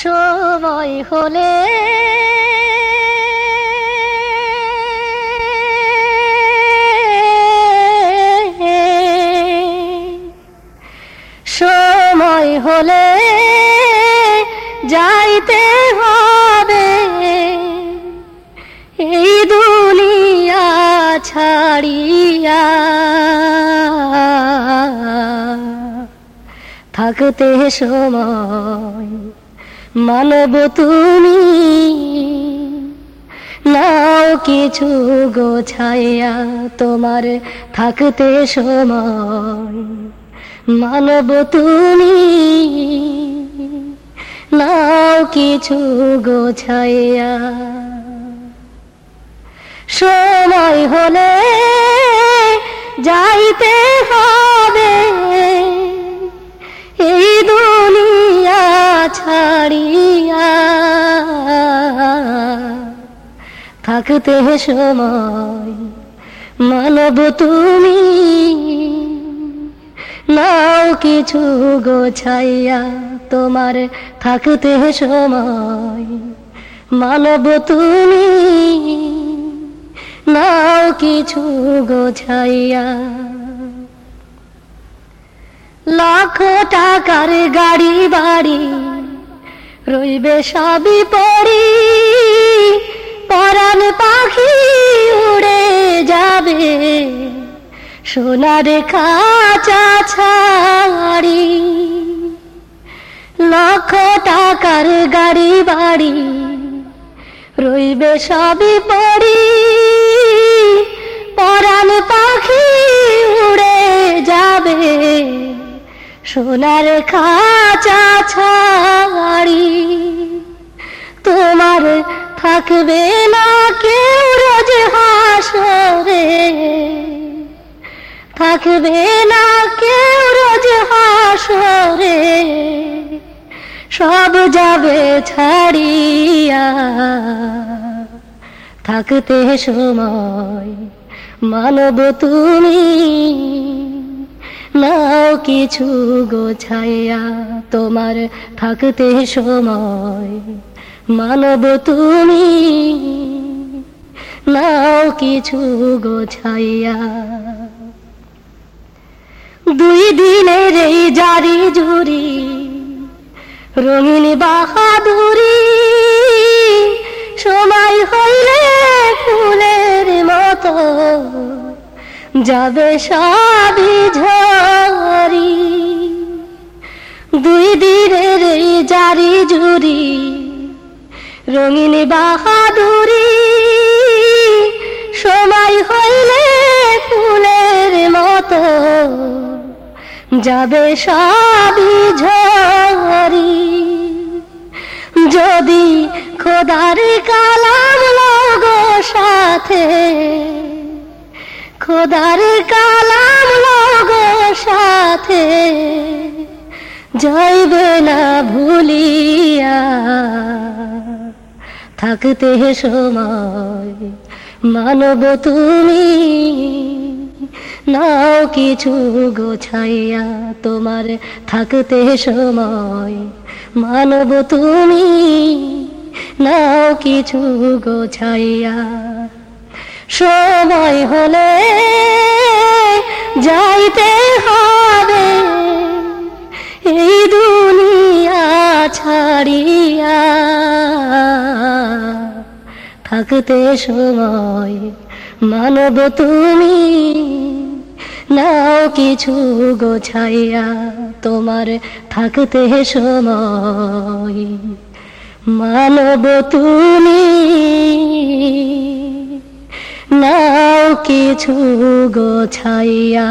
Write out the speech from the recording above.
সময় হলে সময় হলে যাইতে হবে। এই দুনিয়া ছাড়িয়া থাকতে সময় মানব তুমি। নাও কিছু গোছাইয়া তোমার থাকতে সময়। মানব তুমি। নাও কিছু গোছাইয়া সময় হলে যাইতে হবে। থাকতে সময়, মানব তুমি। নাও কিছু গোছাইয়া তোমার থাকতে সময়, মানব তুমি। নাও কিছু গোছাইয়া লাখ টাকার গাড়ি বাড়ি, রইবে সবই পড়ি পরাণ পাখি উড়ে যাবে। সোনার খাঁচা ছাড়ি লক্ষ টাকার গাড়ি বাড়ি। রইবে সবই পড়ি। পরাণ পাখি উড়ে যাবে। সোনার খাঁচা ছাড়ি থাকবে না কেউ রোজ হাসরে। থাকবে না কেউ রোজ হাসরে। সব যাবে ছাড়িয়া। থাকতে সময় মানব তুমি। নাও কিছু গোছাইয়া তোমার থাকতে সময়। মানব তুমি, নাও কিছু গোছাইয়া। দুই দিনের এই জারি জুরি রঙিন বাহাদুরি, সময় হইলে ফুলের মতো যাবে সবই ঝরি দুই দিনের এই জারি জুরি রঙিন বাহাদুরি। সময় হইলে ফুলের মতো যাবে সবই ঝরি যদি খোদার কালাম লগো সাথে, খোদার কালাম লগো সাথে, যাইবে না ভুলিয়া থাকতে হে সময়। মানব তুমি, নাও কিছু গোছাইয়া তোমার থাকতে সময়। মানব তুমি, নাও কিছু গোছাইয়া সময় হলে যাইতে থাকতে সময়। মানব তুমি, নাও কিছু গোছাইয়া তোমার থাকতে সময়। মানব তুমি, নাও কিছু গোছাইয়া